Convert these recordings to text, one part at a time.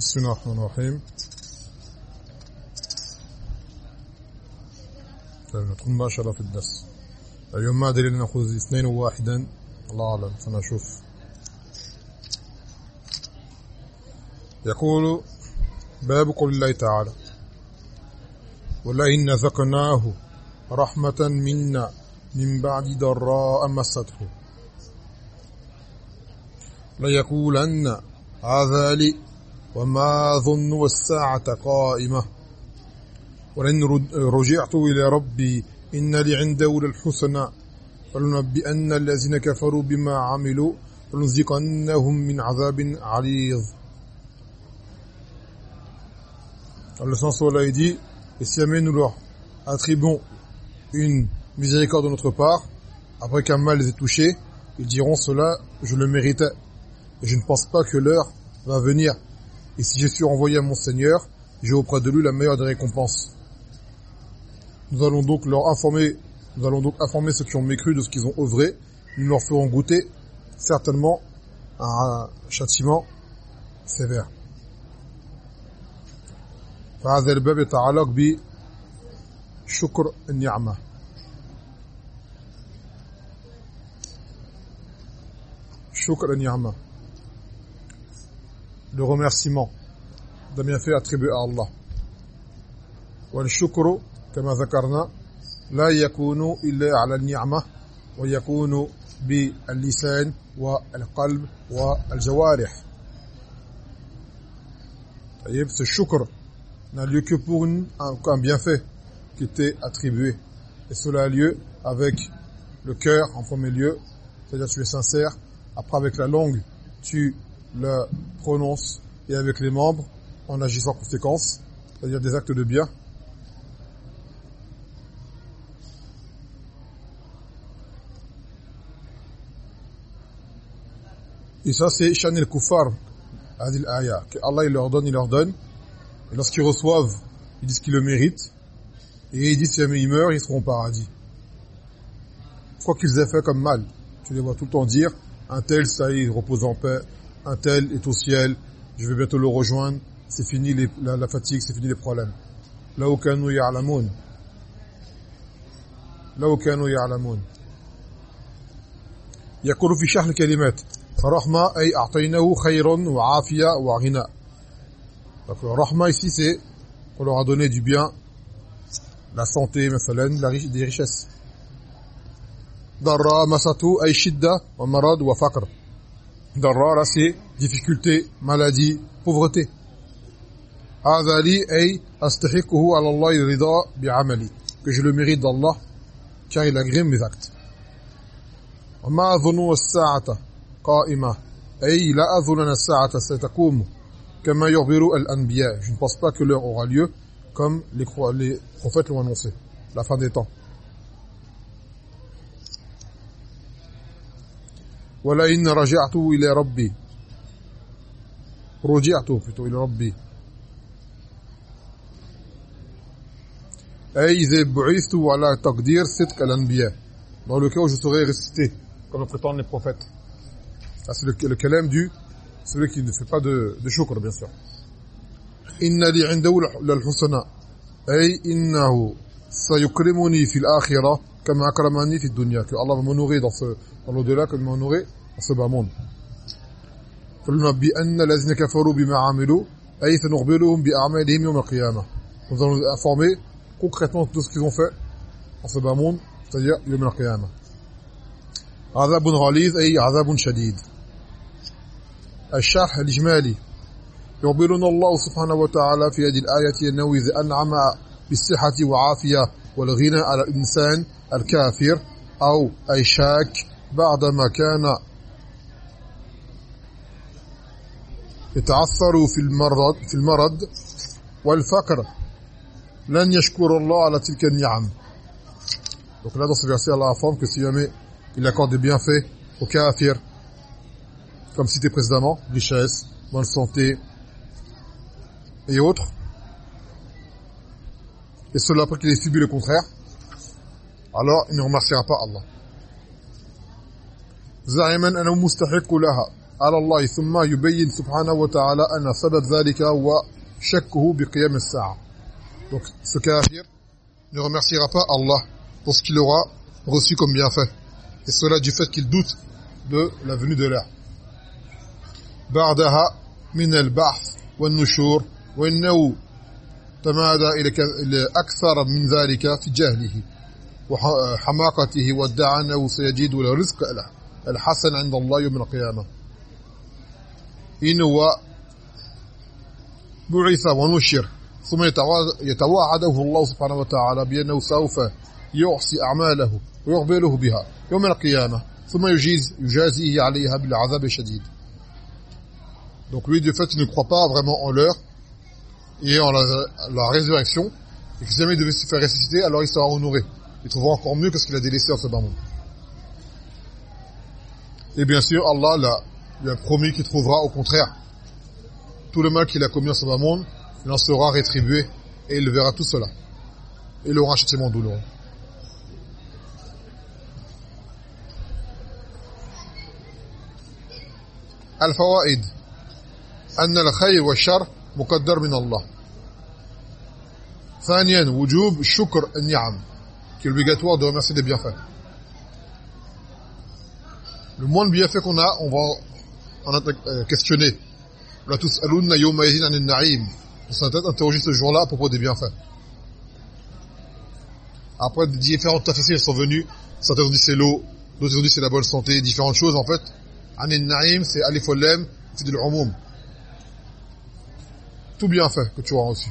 بسم الله الرحمن الرحيم. طيب ندخل مباشرة في الدرس. اليوم ما أدري نأخذ اثنين وواحدا الله أعلم. سنشوف يقول باب قول الله تعالى ولئن ذقناه رحمة منا من بعد ضراء مسته. ليقولن هذا لي وما ظن الساعة قائمة ولئن رجعت إلى ربي إن لي عنده للحسنى فلنبئن الذين كفروا بما عملوا ولنذيقنهم من عذاب عليظ le sens où il dit et si jamais nous leur attribuons une miséricorde de notre part après qu'un mal les ait touchés ils diront cela je le méritais et je ne pense pas que l'heure va venir et si je suis envoyé à mon Seigneur j'ai auprès de lui la meilleure des récompenses nous allons donc leur informer nous allons donc informer ceux qui ont mécru de ce qu'ils ont œuvré nous leur ferons goûter certainement un châtiment sévère فهذا الباب يتعلق بشكر النعمة شكر النعمة le remerciement d'un bienfait attribué à Allah والشكر كما ذكرنا لا يكون إلا على النعمة ويكون باللسان والقلب والجوارح طيب ce shukr n'a lieu que pour une, un, un bienfait qui était attribué. Et cela a lieu avec le cœur en premier lieu, c'est-à-dire tu es sincère. Après avec la langue, tu le prononces et avec les membres en agissant en conséquence, c'est-à-dire des actes de bien. Et ça c'est Chanel Koufar, Adil Aya, que Allah il leur donne, il leur donne, et lorsqu'ils reçoivent, ils disent qu'ils le méritent. Et ils disent si jamais ils meurent, ils seront au paradis. Quoi qu'ils aient fait comme mal. Tu les vois tout le temps dire, un tel, ça y repose en paix Un tel est au ciel, je vais bientôt le rejoindre. C'est fini les, la, la, fatigue, c'est fini les problèmes. Là où kanu ya'lamun. Là où kanu ya'lamun. يقول في شرح الكلمات فرحمة أي أعطيناه خيرا وعافية وغنى donc le rahma ici c'est qu'on leur a donné du bien, la santé, مثلا, la des richesses. Darra masatu ay shidda wa marad wa faqr. Darra là c'est difficulté, maladie, pauvreté. هذا لي ay astahiquhu ala Allah rida bi'amali. Que je le mérite d'Allah car il agrée mes actes. وما أظن الساعة قائمة أي لا أظن أن الساعة ستقوم كما يخبر الانبياء je ne pense pas que l'heure aura lieu comme les, les prophètes l'ont annoncé la fin des temps ولئن رجعت إلى ربي رجعت إلى ربي اي اذا بعثت على تقدير صدق الانبياء dans le cas où je serai ressuscité comme le prétendent les prophètes ça c'est le, le calame du celui qui ne fait pas de, de shukr bien sûr inna li indahu lal-husna ay innahu sayukrimuni fil akhirah kama akramani fid dunya que Allah va m'honorer dans ce dans l'au-delà comme honoré dans ce bas monde. فلنبي أن الذين كفروا بما عملوا أي سنخبرهم بأعمالهم يوم القيامة. Nous allons informer concrètement de ce qu'ils ont fait dans ce bas monde c'est-à-dire يوم القيامة. عذاب غليظ أي عذاب شديد. الشرح الإجمالي. يخبرنا الله سبحانه وتعالى في هذه الآية أنه إذا أنعم بالصحة وعافية والغنى على الإنسان الكافر أو أي شاك بعدما كان يتعثر في المرض في المرض والفقر لن يشكر الله على تلك النعم donc là dans ce verset Allah informe que si jamais il accorde des bienfaits au kafir comme cité précédemment, richesse, bonne santé et autres. Et cela après qu'il ait subi le contraire, alors il ne remerciera pas Allah. زعما انه مستحق لها على الله ثم يبين سبحانه وتعالى أن سبب ذلك هو شكه بقيام الساعة donc ce kafir ne remerciera pas Allah pour ce qu'il aura reçu comme bienfait et cela du fait qu'il doute de la venue de l'heure بعدها من البحث والنشور وإنه تمادى إلى أكثر من ذلك في جهله وحماقته وادعى أنه سيجد الرزق الحسن عند الله يوم القيامة إن هو بعث ونشر ثم يتوعده الله سبحانه وتعالى بأنه سوف يحصي أعماله ويقبله بها يوم القيامة ثم يجيز يجازيه عليها بالعذاب الشديد Donc lui, de fait, il ne croit pas vraiment en l'heure et en la, la résurrection. Et que si jamais il devait se faire ressusciter, alors il sera honoré. Il trouvera encore mieux que ce qu'il a délaissé en ce bas monde. Et bien sûr, Allah lui a promis qu'il trouvera au contraire tout le mal qu'il a commis en ce bas monde, il en sera rétribué et il le verra tout cela. Et il aura un châtiment douloureux. الفوائد أن الخير والشر مقدر من الله ثانيا وجوب شكر النعم qu'il est obligatoire de remercier des bienfaits. Le moins de bienfaits qu'on a, on va en euh, questionner. La tous alunna yawma na'im. On s'est interrogé ce jour-là à propos des bienfaits. Après, différentes tafassirs sont venus. Certains ont dit c'est l'eau, d'autres ont dit c'est la bonne santé, différentes choses en fait. Anin na'im, c'est alif c'est de l'umum. Tout bienfait que tu auras reçu.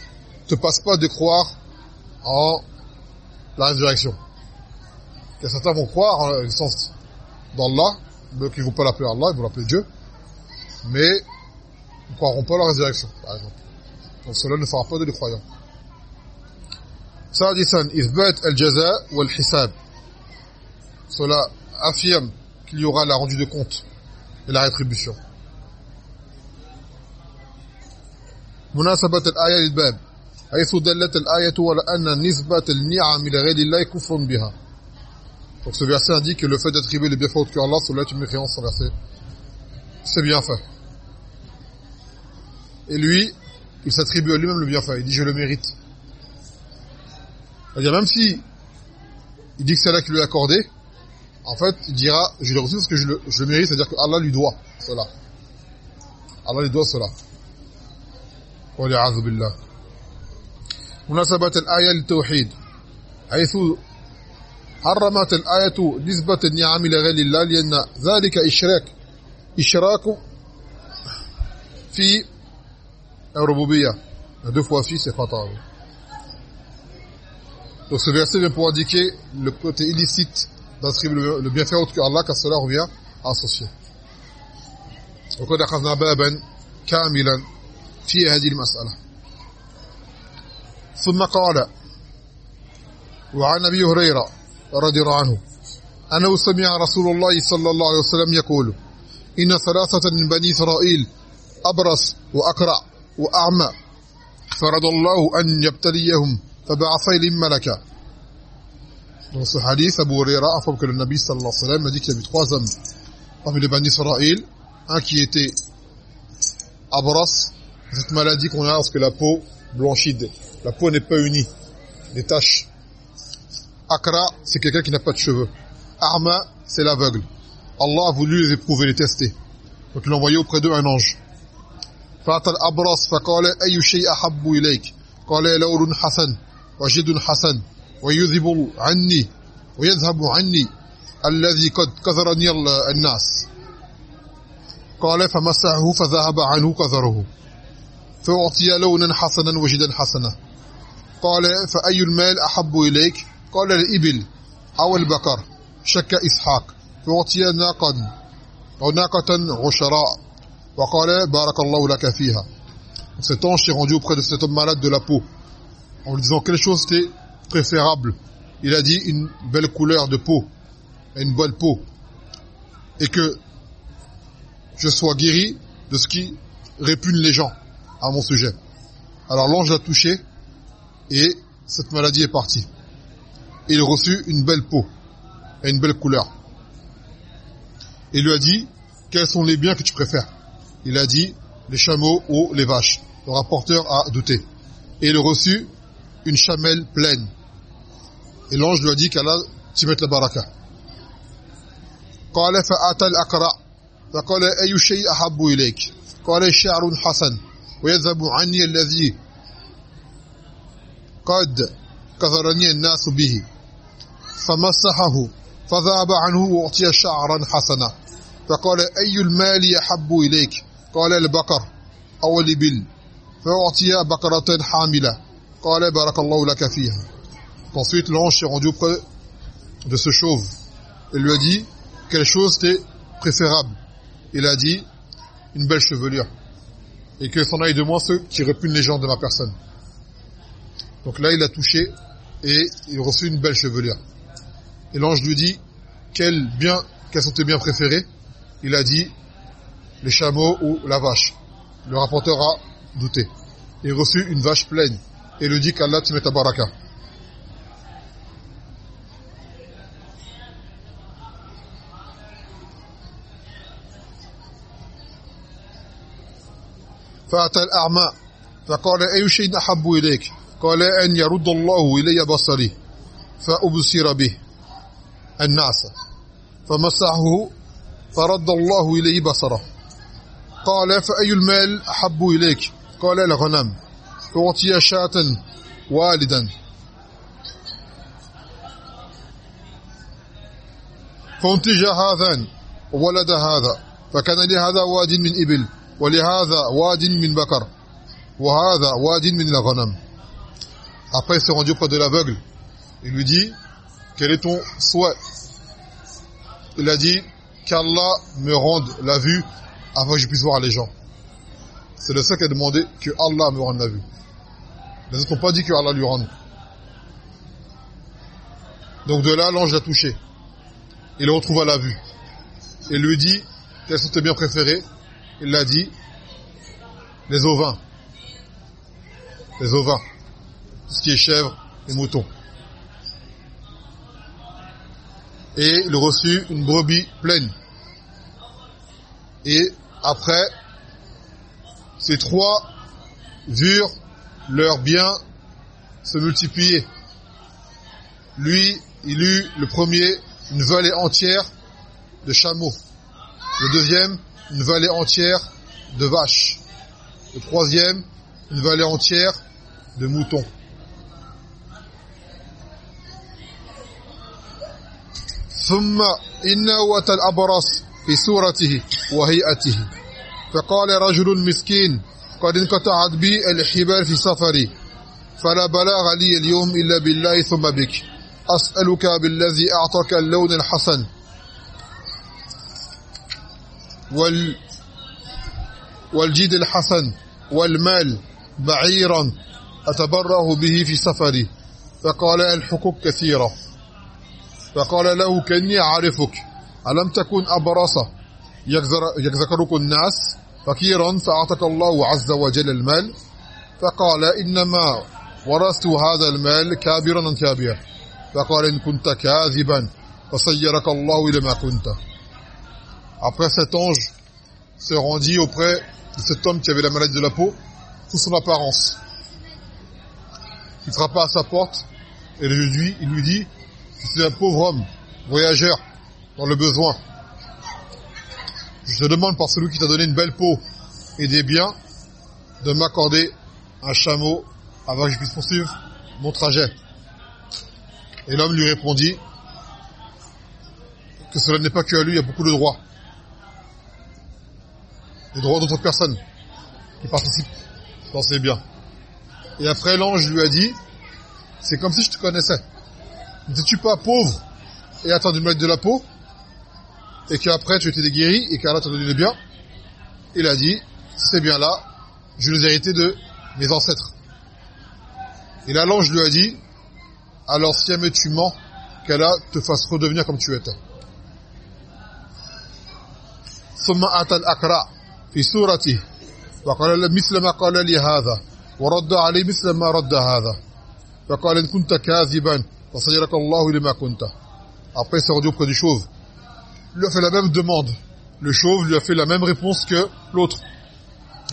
te passe pas de croire en la résurrection. Il y a certains vont croire en l'existence d'Allah, mais qui ne vont pas l'appeler Allah, ils vont l'appeler Dieu, mais ils ne croiront pas à la résurrection, par exemple. Donc cela ne fera pas de les croyants. Isbat al-Jaza ou al-Hisab. Cela affirme qu'il y aura la rendue de compte et la rétribution. Munasabat al-Aya. حيث دلت الآية على أن نسبة النعم لغير الله كفر بها Donc ce verset indique que le fait d'attribuer les bienfaits autres que Allah, cela est une mécréance, ce verset. C'est bien fait. Et lui, il s'attribue à lui-même le bienfait. Il dit, je le mérite. C'est-à-dire, même si il dit que c'est Allah qui lui a accordé, en fait, il dira, je l'ai reçu parce que je le, je le mérite, c'est-à-dire que Allah lui doit cela. Allah lui doit cela. والعياذ بالله مناسبة الآية للتوحيد حيث حرمت الآية نسبة النعم لغير الله لأن ذلك إشراك إشراك في الربوبية deux fois fi c'est khata donc ce verset vient pour indiquer le côté illicite d'attribuer le bienfait autre que Allah car cela revient à associer وقد أخذنا بابا كاملا في هذه المسألة ثم قال وعن أبي هريرة رضي الله عنه أنا سمع رسول الله صلى الله عليه وسلم يقول إن ثلاثة من بني إسرائيل أبرص وأقرع وأعمى فرض الله أن يبتليهم فبعث اليهم ملكا. نص حديث ابو هريره افهم ان النبي صلى الله عليه وسلم ذكر ثلاثة من بني اسرائيل اكي était ابرص cette maladie qu'on a lorsque la peau blanchit la peau n'est pas unie, des taches. Akra, c'est quelqu'un qui n'a pas de cheveux. Arma, c'est l'aveugle. Allah a voulu les éprouver, les tester. Donc il a envoyé auprès d'eux un ange. فأتى الأبرص فقال أي شيء أحب إليك قال لون حسن وجد حسن ويذهب عني ويذهب عني الذي قد كثرني الناس قال فمسحه فذهب عنه كثره فأعطي لونا حسنا وجدا حسنا قال فأي المال أحب إليك قال الإبل أو البقر شك إسحاق فأعطي ناقا أو ناقة عشراء وقال بارك الله لك فيها cet ange s'est rendu auprès de cet homme malade de la peau en lui disant quelle chose était préférable il a dit une belle couleur de peau une bonne peau et que je sois guéri de ce qui répugne les gens à mon sujet alors l'ange l'a touché et cette maladie est partie il reçut une belle peau et une belle couleur il lui a dit quels sont les biens que tu préfères il a dit les chameaux ou les vaches le rapporteur a douté et il reçut une chamelle pleine et l'ange lui a dit qu'Allah t'y mette la baraka قال فأتى الأقرع فقال أي شيء أحب إليك قال شعر حسن ويذهب عني الذي قد كثرني الناس به فمسحه فذهب عنه وأعطي شعرا حسنا فقال أي المال يحب إليك قال البقر أو الإبل فأعطي بقرة حاملة قال بارك الله لك فيها Ensuite, l'ange s'est rendu auprès de ce chauve. Il lui a dit quelle chose était préférable. Il a dit une belle chevelure. Et que s'en aille de moi ceux qui répugnent les gens de ma personne. Donc là, il a touché et il a reçu une belle chevelure. Et l'ange lui dit quel bien, quels sont tes biens préférés Il a dit les chameaux ou la vache. Le rapporteur a douté. Il reçut une vache pleine et lui dit qu'Allah te mette à baraka. فأتى الأعمى فقال أي شيء أحب إليك قال أن يرد الله إلي بصري فأبصر به الناس فمسحه فرد الله إليه بصره. قال فأي المال أحب إليك؟ قال الغنم. فأعطي شاة والدا. فانتج هذان وولد هذا. فكان لهذا واد من إبل ولهذا واد من بكر وهذا واد من الغنم. Après il s'est rendu auprès de l'aveugle. Il lui dit quel est ton souhait? Il a dit qu'Allah me rende la vue avant que je puisse voir les gens. C'est le seul qui a demandé que Allah me rende la vue. Les autres n'ont pas dit que Allah lui rende. Donc de là l'ange l'a touché. Il le retrouve la vue. Et lui dit quels sont tes biens préférés? Il l'a dit, les ovins. Les ovins. Ce qui est chèvre et mouton. Et il reçut une brebis pleine. Et après, ces trois virent leurs biens se multiplier. Lui, il eut le premier une vallée entière de chameaux. Le deuxième, une vallée entière de vaches. Le troisième, une vallée entière de moutons. ثم إنه أتى الأبرص في سورته وهيئته. فقال رجل مسكين قد انقطعت بي الحبال في سفري فلا بلاغ لي اليوم إلا بالله ثم بك. أسألك بالذي أعطاك اللون الحسن. وال والجيد الحسن والمال بعيرا أتبره به في سفري. فقال الحقوق كثيرة. فقال له كني أعرفك. ألم تكن أبرصة يذكرك الناس فكيرا فأعطك الله عز وجل المال؟ فقال إنما ورثت هذا المال كابرا كابرا فقال إن كنت كاذبا فصيرك الله إلى ما كنت. Après cet ange se rendit auprès de cet homme qui avait la maladie de la peau sous son apparence. Il frappa à sa porte et lui, il lui dit « Je suis un pauvre homme, voyageur, dans le besoin. Je te demande par celui qui t'a donné une belle peau et des biens de m'accorder un chameau avant que je puisse poursuivre mon trajet. » Et l'homme lui répondit que cela n'est pas que à lui, il y a beaucoup de droits les droits d'autres personnes qui participent dans ces biens. Et après, l'ange lui a dit, c'est comme si je te connaissais. N'étais-tu pas pauvre et attends de mettre de la peau et qu'après tu étais guéri et qu'Allah t'a donné le bien, il a dit, c'est bien là, je les hérité de mes ancêtres. Et là, l'ange lui a dit, alors si jamais tu mens, qu'Allah te fasse redevenir comme tu étais. ثم أتى الأقرع في سورته وقال مثل ما قال لي هذا ورد عليه مثل ما رد هذا فقال إن كنت كاذبا فسيرك الله لما كنت après c'est rendu auprès du chauve lui a fait la même demande le chauve lui a fait la même réponse que l'autre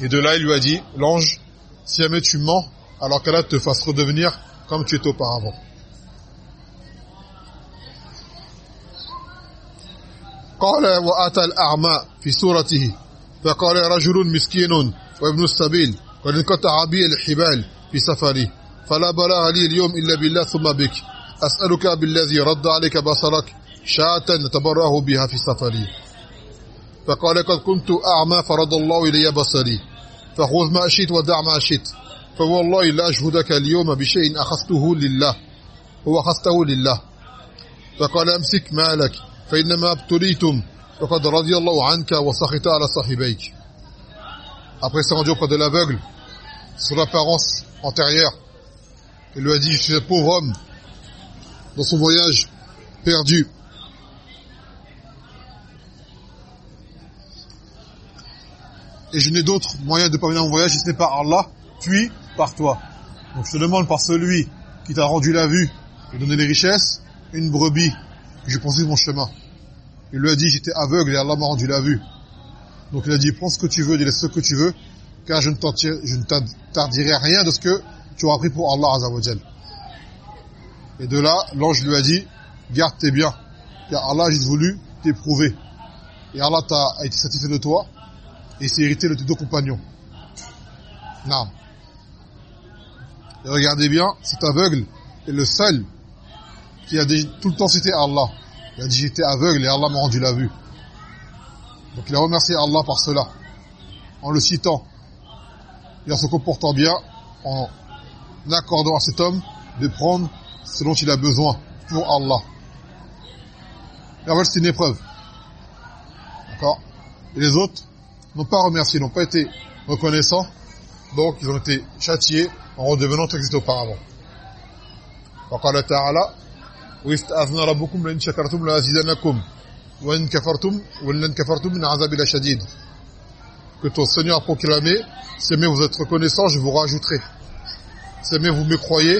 et de là il lui a dit l'ange si jamais tu mens alors qu'Allah te fasse redevenir comme tu étais auparavant قال واتى الاعمى في صورته فقال رجل مسكين وابن السبيل قد انقطع بي الحبال في سفري فلا بلاغ لي اليوم الا بالله ثم بك أسألك بالذي رد عليك بصرك شاة نتبرأه بها في سفري. فقال قد كنت أعمى فرد الله إلي بصري. فخذ ما شئت ودع ما شئت. فوالله لا أشهدك اليوم بشيء أخذته لله. هو أخذته لله. فقال أمسك مالك فإنما ابتليتم. وقد رضي الله عنك وسخط على صاحبيك. Après c'est rendu auprès de l'aveugle sur l'apparence antérieure. Il lui a dit, je suis un pauvre homme. Dans son voyage perdu. Et je n'ai d'autre moyen de parvenir à mon voyage si ce n'est par Allah, puis par toi. Donc je te demande par celui qui t'a rendu la vue et donné les richesses, une brebis je poursuis mon chemin. Il lui a dit, j'étais aveugle et Allah m'a rendu la vue. Donc il a dit, prends ce que tu veux, dis ce que tu veux, car je ne t'interdirai rien de ce que tu auras pris pour Allah Azzawajal. Et de là, l'ange lui a dit, garde tes biens, car Allah a juste voulu t'éprouver. Et Allah t'a été satisfait de toi, et s'est hérité de tes deux compagnons. Non. Et regardez bien, cet aveugle est le seul qui a tout le temps cité Allah. Il a dit j'étais aveugle et Allah m'a rendu la vue. Donc il a remercié Allah par cela, en le citant et en se comportant bien, en accordant à cet homme de prendre ce dont il a besoin pour Allah. Et en fait, c'est une épreuve. D'accord Et les autres n'ont pas remercié, n'ont pas été reconnaissants, donc ils ont été châtiés en redevenant tel qu'ils étaient auparavant. وقال تعالى ويستأذن ربكم لئن شكرتم لأزيدنكم وإن كفرتم ولن كفرتم من عذاب لشديد que ton Seigneur a proclamé si jamais vous êtes reconnaissant je vous rajouterai si jamais vous me croyez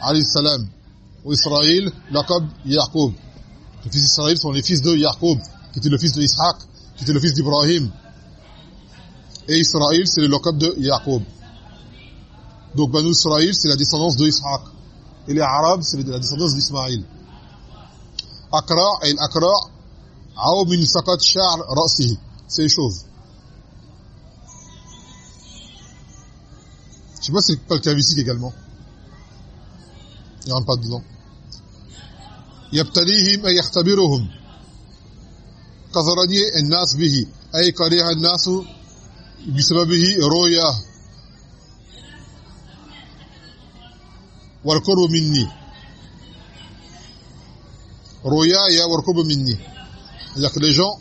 عليه السلام وإسرائيل لقب يعقوب les fils d'Israël sont les fils de Jacob qui était le fils de Ishaq qui était le fils d'Ibrahim et Israël c'est le laqab de Jacob donc Banu Israël c'est la descendance de Ishaq et les Arabes c'est la descendance d'Ismaïl Akra et l'Akra أو من سقط شعر رأسه c'est chauve je sais pas si c'est le calvitie également il rentre pas dedans يبتليهم أي يختبرهم كثرني الناس به أي كره الناس بسببه رؤيا والقرب مني رؤيا والقرب مني C'est-à-dire que les gens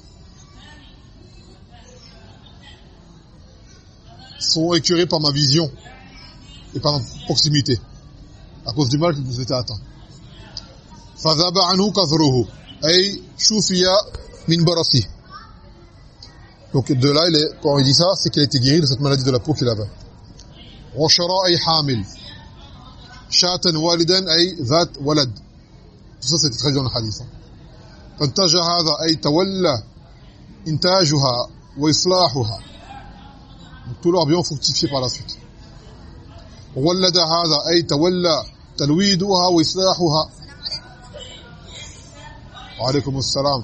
sont écœurés par ma vision et par ma proximité À cause du mal qu'ils nous étaient atteints. فذاب عنه كثره أي شوفي من برصه donc de là il est, quand il dit ça c'est qu'il été guéri de cette maladie de la peau qu'il avait وشرا أي حامل شاة والدا أي ذات ولد tout ça c'est très dans le hadith. فانتج هذا أي تولى إنتاجها وإصلاحها tous leurs biens fructifiés par la suite وولد هذا أي تولى تلويدها وإصلاحها. وعليكم السلام.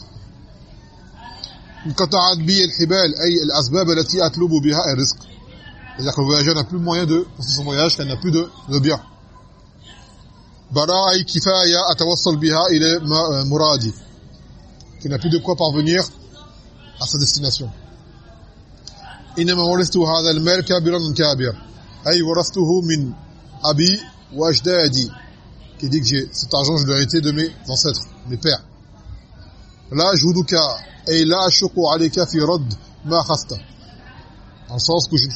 انقطعت بي الحبال أي الأسباب التي أطلب بها الرزق. moyen de poursuivre son voyage car il n'a plus de, de bien. bara أي كفاية أتوصل بها إلى مرادي. Qui n'a plus de quoi parvenir à sa destination. إنما ورثت هذا المال كابرا كابر أي ورثته من أبي وأجدادي qui dit que j'ai cet argent je l'ai hérité de mes ancêtres mes pères la juduka ay la ashqu alayka fi radd ma khasta en sens que je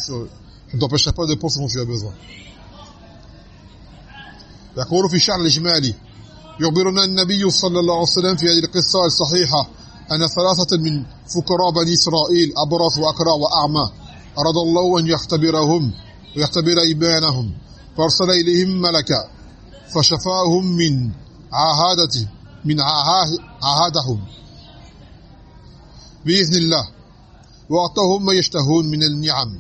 ne t'empêcherai pas de prendre ce dont tu as besoin يقول في شعر الإجمالي يخبرنا النبي صلى الله عليه وسلم في هذه القصة الصحيحة أن ثلاثة من فقراء بني إسرائيل أبرص وأكرع وأعمى أراد الله أن يختبرهم ويختبر إيمانهم فأرسل إليهم ملكا فشفاهم من عهادته من عهادهم. بإذن الله وأعطاهم ما يشتهون من النعم.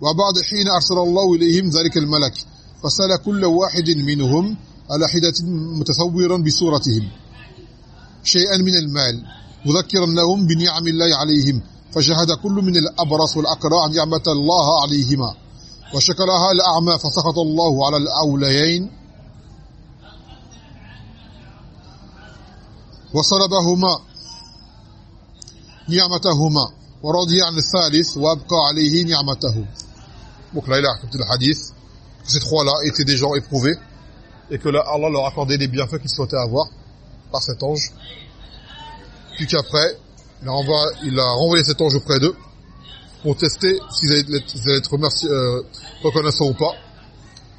وبعد حين أرسل الله إليهم ذلك الملك فسأل كل واحد منهم على حدة متصورا بصورتهم. شيئا من المال مذكرا لهم بنعم الله عليهم فشهد كل من الأبرص والأقراع نعمة الله عليهما. وشكرها الأعمى فسخط الله على الأوليين وصلبهما نعمتهما ورضي عن الثالث وابقى عليه نعمته donc là il a raconté le hadith que ces trois-là étaient des gens éprouvés et que là Allah leur accordait les bienfaits qu'ils souhaitaient avoir par cet ange puis qu'après il a, renvoyé, il a renvoyé cet ange auprès d'eux pour tester s'ils allaient, allaient, être remerciés, euh, reconnaissants ou pas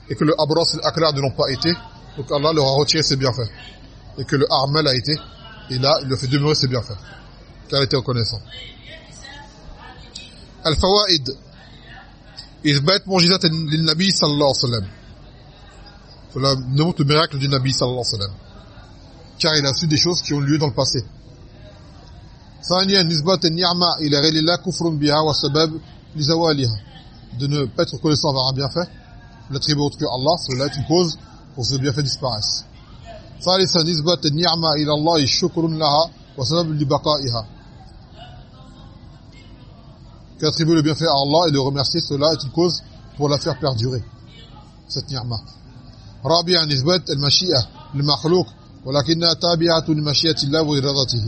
et que le Abras et l'Aklar ne l'ont pas été donc Allah leur a retiré ses bienfaits et que le Armel a été et là il leur fait demeurer ses bienfaits car il était reconnaissant Al-Fawaid إثبات معجزة للنبي صلى الله عليه وسلم cela démontre le miracle du Nabi sallallahu alayhi wa sallam car il a su des choses qui ont lieu dans le passé ثانيا نسبة النعمة إلى غير الله كفر بها وسبب لزوالها de ne pas être reconnaissant envers un bienfait l'attribuer autre que Allah cela est une cause pour que ce bienfait disparaisse ثالثا نسبة النعمة إلى الله شكر لها وسبب لبقائها qu'attribuer le bienfait à Allah et le remercier cela est une cause pour la faire perdurer cette ni'ma رابعا نسبة المشيئة للمخلوق ولكنها تابعة لمشيئة الله وإرادته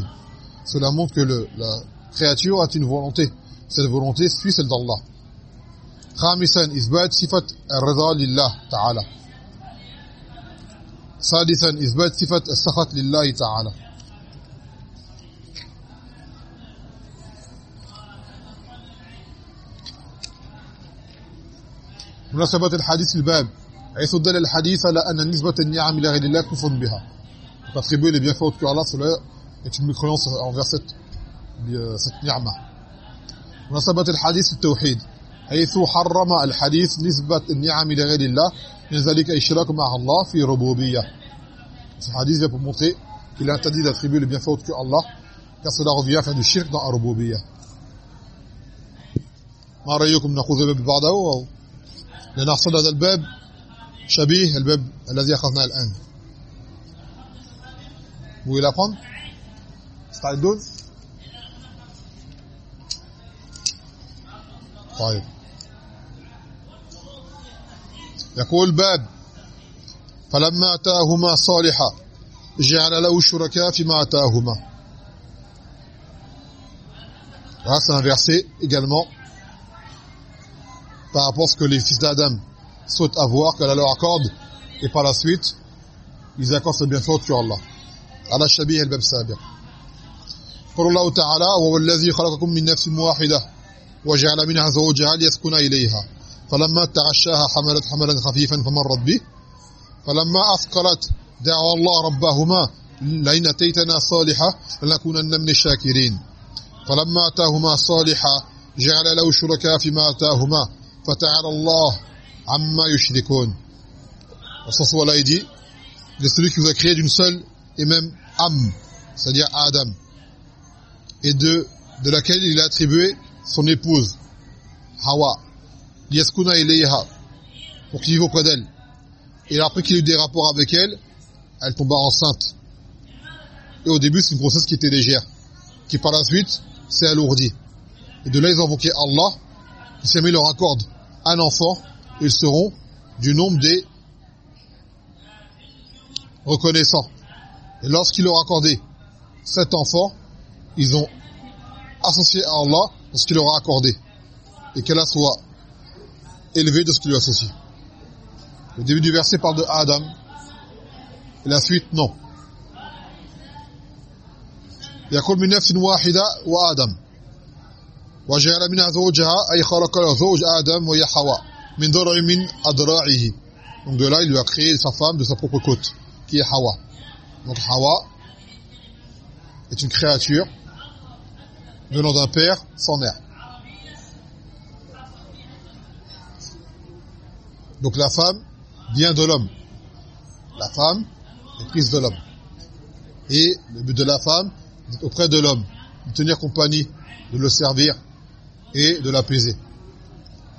cela montre que le, la créature a une volonté cette volonté suit celle d'Allah خامسا إثبات صفة الرضا لله تعالى سادسا إثبات صفة السخط لله تعالى مناسبة الحديث الباب حيث دل الحديث على أن نسبة النعم إلى غير الله كفر بها attribuer les bienfaits autres que Allah cela Est une mécréance envers cette cette ni'ma مناسبة الحديث التوحيد حيث حرم الحديث نسبة النعم إلى غير الله من ذلك إشراك مع الله في ربوبية ce hadith vient pour montrer qu'il est interdit d'attribuer les bienfaits autres que Allah car cela revient à faire du shirk dans la rububiyya ما رأيكم نأخذ الباب بعده أو لنحصل هذا الباب شبيه الباب الذي أخذناه الآن Vous voulez l'apprendre مستعدون طيب يقول باب فلما اتاهما صالحا جعل له شركاء فيما اتاهما Voilà, c'est un verset également par rapport à ce que les fils d'Adam souhaitent avoir, qu'Allah leur accorde, et par la suite, ils accordent ce bienfait sur Allah. على الشبيه الباب السابق قال الله تعالى وهو الذي خلقكم من نفس واحدة وجعل منها زوجها ليسكن إليها. فلما تعشاها حملت حملا خفيفا فمرت به. فلما أثقلت دعوا الله ربهما لئن أتيتنا صالحا لنكونن من الشاكرين. فلما أتاهما صالحا جعل له شركاء فيما أتاهما فتعالى الله عما يشركون. وصف ولا يدي de celui qui vous a créé d'une seule et même âme, c'est-à-dire Adam, et de, de laquelle il a attribué son épouse, Hawa, Yaskuna ilayha, pour qu'il vive auprès d'elle. Et après qu'il ait eu des rapports avec elle, elle tomba enceinte. Et au début, c'est une grossesse qui était légère, qui par la suite s'est alourdi. Et de là, ils ont invoqué Allah, qui s'est leur accorde un enfant, ils seront du nombre des reconnaissants. Et lorsqu'il leur a accordé cet enfant, ils ont associé à Allah ce qu'il leur a accordé. Et qu'Allah soit élevé de ce qu'il lui associe. Le début du verset parle de Adam. Et la suite, non. يقول من نفس واحدة وآدم وجعل منها زوجها أي خلق زوج آدم وهي حواء من ضرع من أضراعه donc de là il lui a créé sa femme de sa propre côte qui est Hawa donc Hawa est une créature venant d'un père sans mère donc la femme vient de l'homme la femme est prise de l'homme et le but de la femme auprès de l'homme, de tenir compagnie, de le servir et de l'apaiser.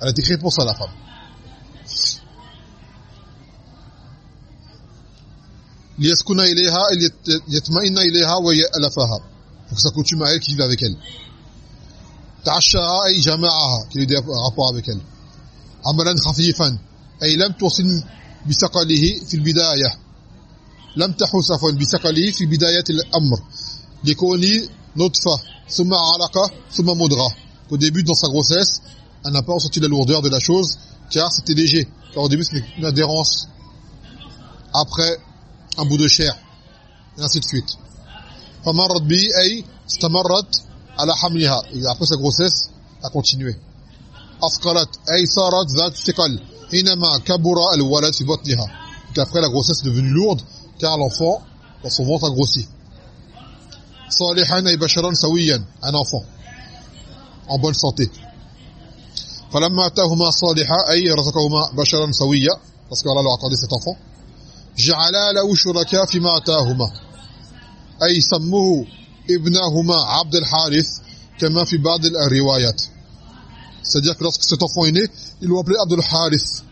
Elle a été créée pour ça, la femme. ليسكن إليها يطمئن إليها ويألفها pour sa coutume à elle qui vit avec elle. Ta'ashara et jama'aha, qui a eu des rapports avec elle. Amalan khafifan, et lam tursin bisaqalihi fil bidayah. Lam tahus afwan fil bidayat al-amr. Likoni nutfa, thumma alaqa, thumma mudra. Au début dans sa grossesse, elle n'a pas ressenti la lourdeur de la chose car c'était léger. Car au début c'était une adhérence après un bout de chair et ainsi de suite. فمرت به أي استمرت على حملها. إذا أفسها غسس أكونتينوه أثقلت أي صارت ذات استقل. حينما كبر الولد في بطنها. كأفقال غسس devenu lourde car l'enfant dans son ventre a grossi. صالحا أي بشرا سويا ان enfant. ان بون سانتي فلما أتاهما صالحا أي رزقهما بشرا سويا باسكو que لو leur سيت accordé جعلا له شركاء فيما أتاهما. أي سموه ابنهما عبد الحارث كما في بعض الروايات c'est-à-dire que lorsque cet enfant est né ils l'ont appelé Abdul Harith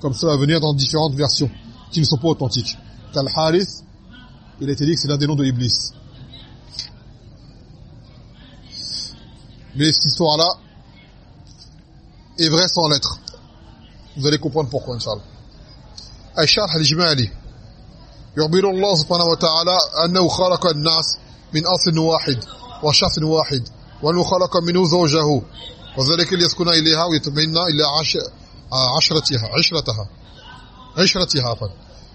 comme ça va venir dans différentes versions qui ne sont pas authentiques Al Harith il a été dit que c'est l'un des noms de Iblis. Mais cette histoire-là est vraie sans l'être. Vous allez comprendre pourquoi, Inch'Allah. الشرح الإجمالي يخبر الله سبحانه وتعالى أنه خلق الناس من أصل واحد وشخص واحد وأنه خلق منه زوجه وذلك ليسكن إليها ويتمنى إلى عش... عشرتها عشرتها عشرتها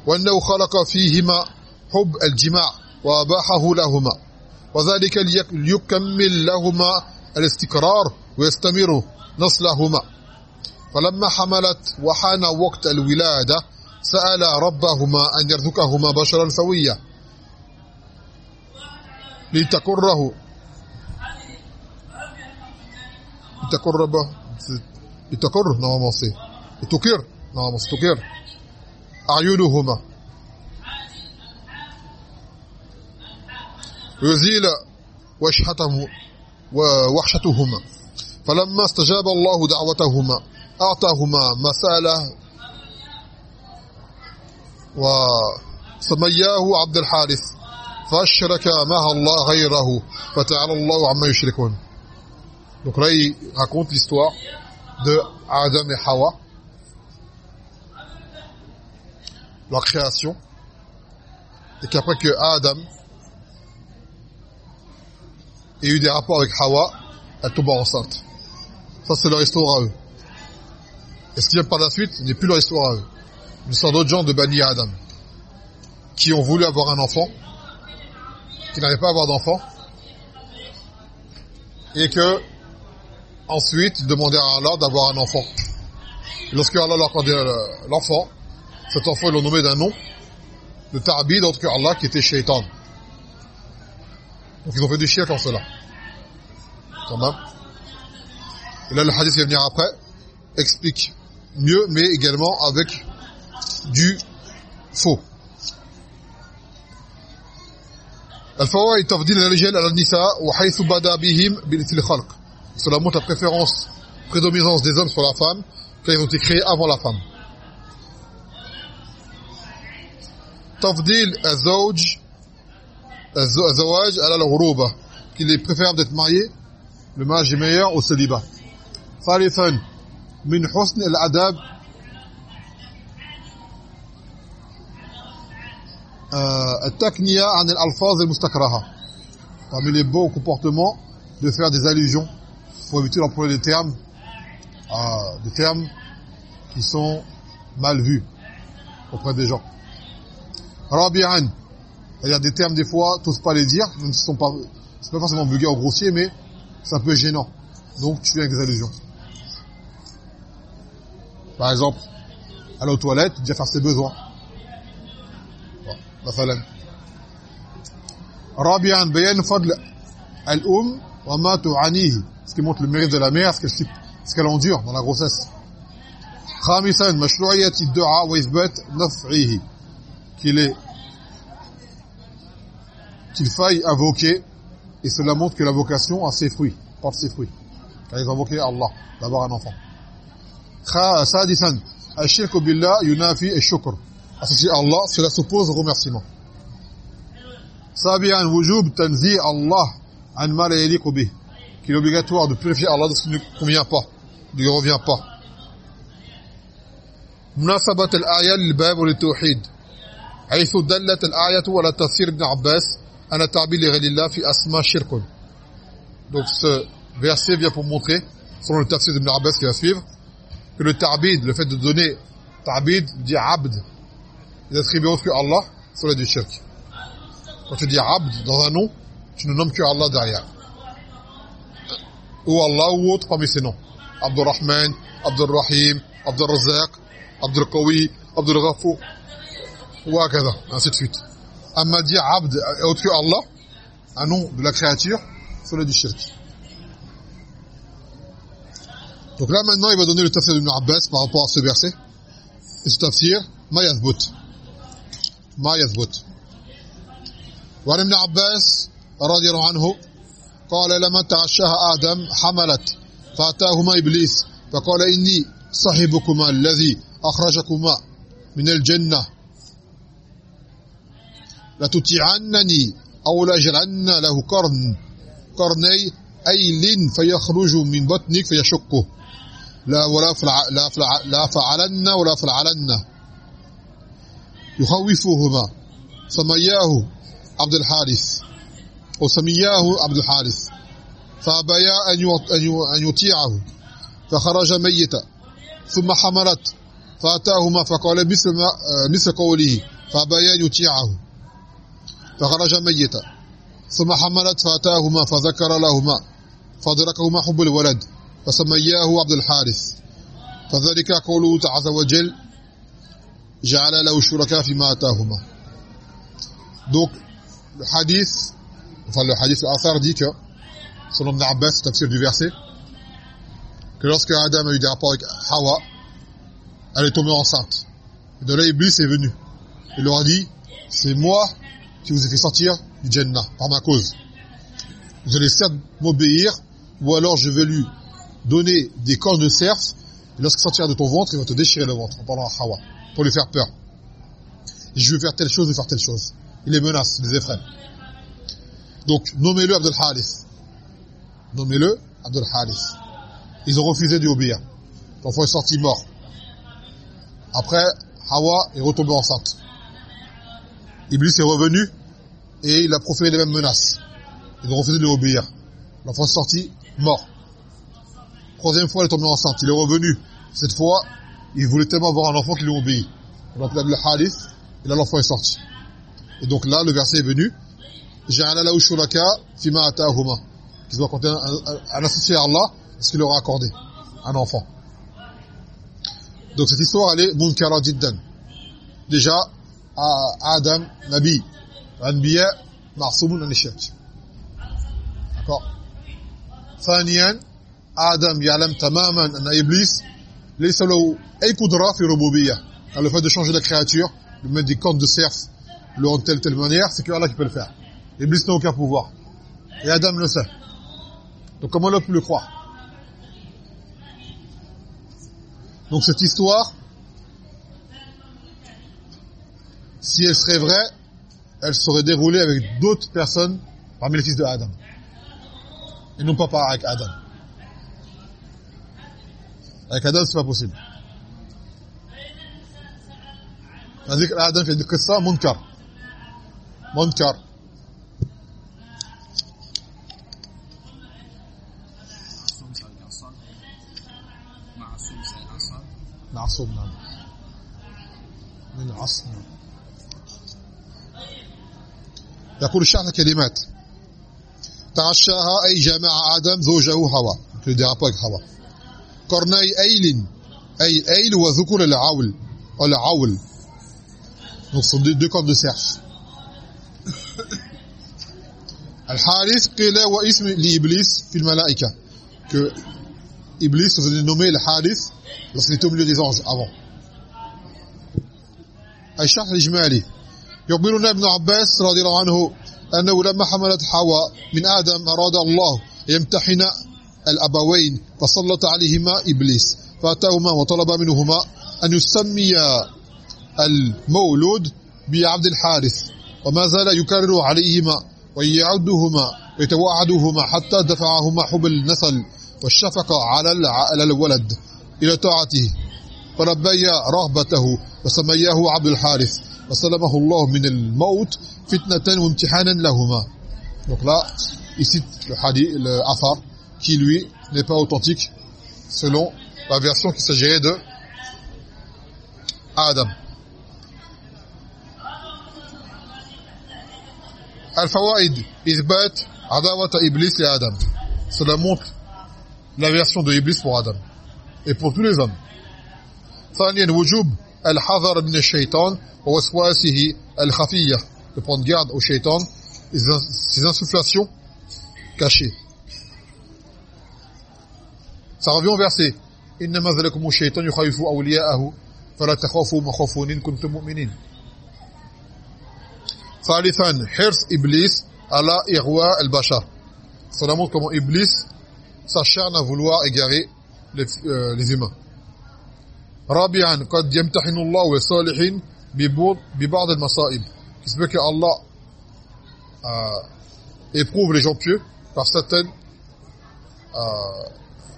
وأنه خلق فيهما حب الجماع وأباحه لهما وذلك ليكمل لهما الاستقرار ويستمر نسلهما فلما حملت وحان وقت الولادة سأل ربهما أن يرزقهما بشرا سويا. لتقره. لتقرب لتقر. normalement c'est لتقر. c'est تقر. أعينهما. ويزيل وشحته ووحشتهما. فلما استجاب الله دعوتهما أعطاهما مسالة وسمياه عبد الحارث فاشرك معه الله غيره فتعالى الله عما يشركون Donc là, il raconte l'histoire de Adam et Hawa, leur création, et qu'après que Adam et eu des rapports avec Hawa, elle tombe enceinte. Ça, c'est leur histoire à eux. Et ce qui vient par la suite n'est plus leur histoire à eux. Sommes d'autres gens de Bani Adam qui ont voulu avoir un enfant, qui n'arrivaient pas avoir d'enfant, et que ensuite demandaient à Allah d'avoir un enfant. Et lorsque Allah leur accordait l'enfant, cet enfant ils l'ont nommé d'un nom, de Ta'bid, d'autre que Allah qui était Shaitan. Donc ils ont fait du shirk en cela. Et là le hadith qui va venir après explique mieux mais également avec du faux. الفوائد تفضيل الرجال على النساء وحيث بدا بهم بالخلق cela montre la préférence prédominance des hommes sur la femme quand ils ont été créés avant la femme تفضيل الزوج الزواج على الغروبة qu'il est préférable d'être marié, le mariage est meilleur au célibat. ثالثا من حسن الاداب التكنيه عن الالفاظ المستكرهه parmi les beaux comportements de faire des allusions pour éviter d'employer des termes euh, des termes qui sont mal vus auprès des gens rabi'an il y a des termes des fois tous pas les dire même s'ils sont pas c'est pas forcément vulgaire ou grossier mais c'est un peu gênant donc tu fais avec des allusions par exemple aller aux toilettes déjà faire ses besoins مثلا رابعا بيان فضل الام وما تعانيه ce qui montre le mérite de la mère ce qu'elle endure dans la grossesse خامسا مشروعيه الدعاء واثبات نفعه qu'il est qu'il faille invoquer et cela montre que la vocation a ses fruits porte ses fruits car ils invoqué Allah d'avoir un enfant سادسا الشرك بالله ينافي الشكر Associer Allah cela s'oppose au remerciement تنزيه الله عن ما لا يليق به qu'il est obligatoire de purifier Allah de ce qui ne convient pas ne lui revient pas مناسبة الآية للباب وللتوحيد حيث دلت الآية على تفسير ابن عباس أن تعبير لغير الله في أسماء شرك donc ce verset vient pour montrer selon le tafsir d'Ibn Abbas qui va suivre que le ta'bid le fait de donner ta'bid dit abd attribue autre que Allah cela du shirk. Quand tu dis abd dans un nom tu ne nommes que Allah derrière. Ou Allah ou autre parmi ses noms. Abdul Rahman Abdul Rahim Abdul Razak Abdul Qawi Abdul Ghafour ou hakada ainsi de suite. Amma dire abd autre que Allah un nom de la créature cela du shirk. Donc là maintenant il va donner le tafsir d'Ibn Abbas par rapport à ce verset. Et ce tafsir ma ما يثبت. وعن ابن عباس رضي الله عنه قال لما تعشاها آدم حملت فأتاهما إبليس فقال إني صاحبكما الذي أخرجكما من الجنة. لتطيعنني أو لأجعلن له قرن قرني أيل فيخرج من بطنك فيشقه. لا ولا فلع لا, فلع لا فعلن ولا فعلن يخوفهما سمياه عبد الحارث. وسمياه عبد الحارث. فأبيا أن يطيعه. فخرج ميتا. ثم حملت. فأتاهما فقال مثل, مثل قوله. فأبيا أن يطيعه. فخرج ميتا. ثم حملت. فأتاهما فذكر لهما. فدركهما حب الولد. فسمياه عبد الحارث. فذلك قوله عز وجل ja'ala lahu shuraka fi ma donc le hadith enfin le hadith al-athar dit que selon Ibn Abbas tafsir du verset que lorsque Adam a eu des rapports avec Hawa elle est tombée enceinte. Et de là Iblis est venu. Il leur a dit c'est moi qui vous ai fait sortir du Jannah par ma cause. Vous allez certes m'obéir ou alors je vais lui donner des cornes de cerf et lorsqu'il sortira de ton ventre il va te déchirer le ventre en parlant à Hawa pour lui faire peur. Je vais faire telle chose, je faire telle chose. Il les menace, les effraie. Donc, nommez-le Abdel Harith. Nommez-le Abdel Harith. Ils ont refusé d'y obéir. L'enfant est sorti mort. Après, Hawa est retombée enceinte. Iblis est revenu et il a proféré les mêmes menaces. Ils ont refusé de obéir. L'enfant est sorti mort. Troisième fois, il est tombé enceinte. Il est revenu. Cette fois, il voulait tellement avoir un enfant qu'il lui obéit. Donc là, le hadith, et là l'enfant est sorti. Et donc là, le verset est venu. Ja'ala lahu shuraka fima atahuma. Qu'ils ont accordé un, un, un, associé à Allah, ce qu'il leur a accordé, un enfant. Donc cette histoire, elle est munkara jiddan. Déjà, Adam, Nabi, Anbiya, Marsumun, Anishak. D'accord? Thaniyan, Adam yalam tamaman an iblis ليس له أي قدرة في ربوبية le fait de changer la créature de mettre des cornes de cerf le rendre telle telle manière c'est que Allah qui peut le faire Iblis n'a aucun pouvoir et Adam le sait donc comment l'homme peut le croire donc cette histoire si elle serait vraie elle serait déroulée avec d'autres personnes parmi les fils de Adam et non pas par avec Adam. C'est pas possible. هذيك الآدم في القصة منكر. منكر. معصوم نعم من العصر نعم. يقول الشعر كلمات. تعشاها أي جمع آدم زوجه هوا. le dérapage هوا. قرني أيل. أي أيل وذكر العول. العول. Donc sont deux, cornes de الحارث قيل واسم لإبليس في الملائكة. Que Iblis venait nommer le Harith lorsqu'il était au milieu avant. الشرح الإجمالي. يخبرنا ابن عباس رضي الله عنه أنه لما حملت حواء من آدم أراد الله يمتحن الأبوين فسلط عليهما إبليس. فأتاهما وطلب منهما أن يسميا المولود بعبد الحارث. وما زال يكرر عليهما ويعدهما ويتوعدهما حتى دفعهما حب النسل والشفقة على الولد إلى طاعته. فربيا رغبته وسمياه عبد الحارث. وسلمه الله من الموت فتنة وامتحانا لهما. donc là il cite le qui lui n'est pas authentique selon la version qui s'agirait de Adam الفوائد إثبات عداوة إبليس لآدم cela montre la version de Iblis pour Adam et pour tous les hommes ثانيا وجوب الحذر من الشيطان ووسواسه الخفية de prendre garde au shaitan ses insufflations cachées ça revient au verset إنما ذلكم الشيطان يخوف أولياءه فلا تخافوا مخافون إن كنتم مؤمنين ثالثا حرص إبليس على إغواء البشر cela montre comment Iblis s'acharne à vouloir égarer les, euh, les humains رابعا قد يمتحن الله الصالحين ببعض المصائب qui se peut que Allah euh, éprouve les gens pieux par certaines euh,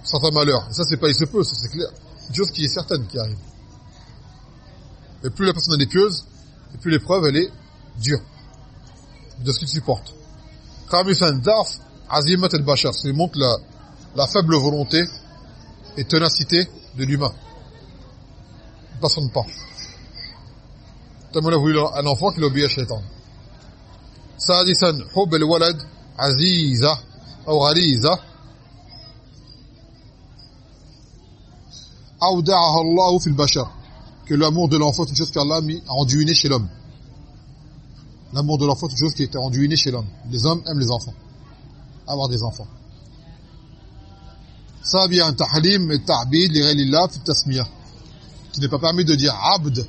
certains malheurs. Et ça, c'est pas, il se peut, ça c'est clair. Une chose qui est certaine qui arrive. Et plus la personne est pieuse, et plus l'épreuve, elle est dure. De ce qu'il supporte. Khamisan darf azimat al-bashar. Ça montre la, la faible volonté et ténacité de l'humain. Ne passionne pas. Tellement a voulu un enfant qui l'obéit à Shaitan. Sadisan, hub al-walad, aziza, ou Allah fil bashar que l'amour de l'enfant est une chose qu'Allah a rendu innée chez l'homme. L'amour de l'enfant est une chose qui est rendu innée chez l'homme. Les hommes aiment les enfants. Avoir des enfants. Ça vient un tahlim et ta'bid li ghayrillah fi tasmiyah. Qui n'est pas permis de dire abd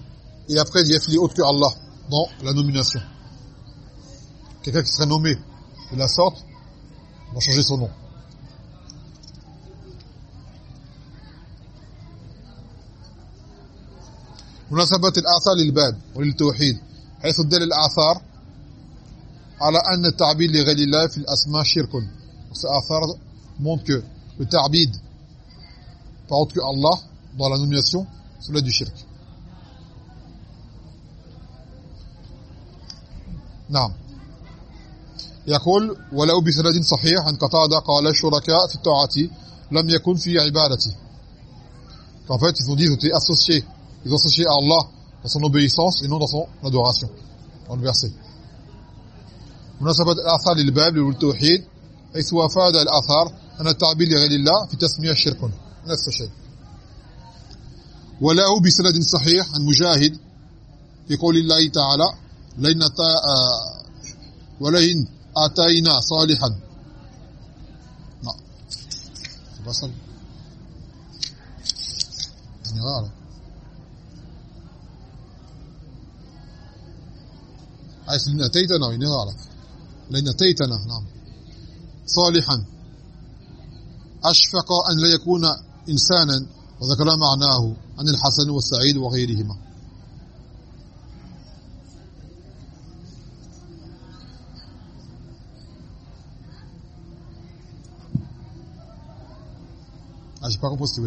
et après dire fili autre que Allah dans la nomination. Quelqu'un qui serait nommé de la sorte va changer son nom. مناسبة الآثار للباب وللتوحيد حيث الدل الآثار على أن التعبيد لغير الله في الأسماء شرك. Ces آثار montre que le ta'bid par autre que Allah dans la nomination cela du shirk. نعم يقول ولو بسند صحيح عن قتادة قال الشركاء في الطاعة لم يكن في عبادتي qu'en fait ils ont dit ils étaient associés ils ont associé à Allah dans son obéissance et non dans son adoration. Dans le verset. مناسبة الآثار للباب للتوحيد حيث وفاد الآثار أن التعبير لغير الله في تسمية شرك نفس الشيء وله بسند صحيح عن مجاهد في قول الله تعالى لئن ولئن اتينا صالحا نعم بصل يعني غلط عايز لئن أتيتنا يعني غلط لئن أتيتنا نعم. صالحا. أشفق أن لا يكون انسانا وذكر معناه عن الحسن والسعيد وغيرهما. Ah, j'ai pas compris ce qu'il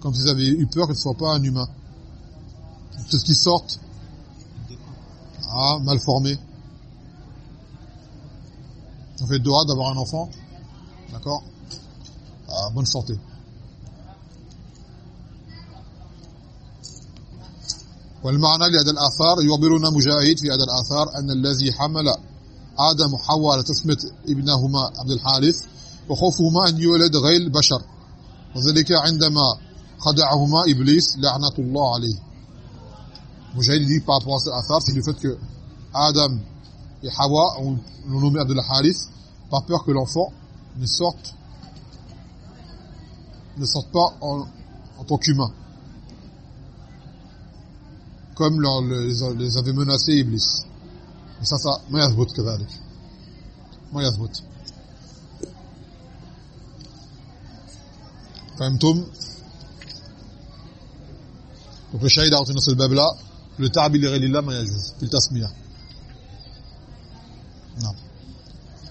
Comme s'ils avaient eu peur que ce soit pas un humain. C'est ce qui sortent. Ah, mal formé. On fait droit d'avoir un enfant. D'accord Ah, bonne santé. والمعنى لهذا الآثار يخبرنا مجاهد في هذا الآثار أن الذي حمل آدم وحواء على تسمية ابنهما عبد الحارث وخوفهما أن يولد غير البشر وذلك عندما خدعهما إبليس لعنة الله عليه Mujahid dit par rapport à cet affaire, c'est le fait que Adam et Hawa ont nommé Abdul Harith par peur que l'enfant ne sorte ne sorte pas en, en tant qu'humain. comme leur, les, les avait menacés Iblis. Et ça, ça, ما يثبت كذلك. ما يثبت. فهمتم؟ donc le shahid a rentré dans ce bab là le ta'bi li ghayrillah ma yajouz fil tasmiya نعم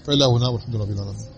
فإلا هنا والحمد لله رب العالمين